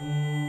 Música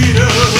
Cheetah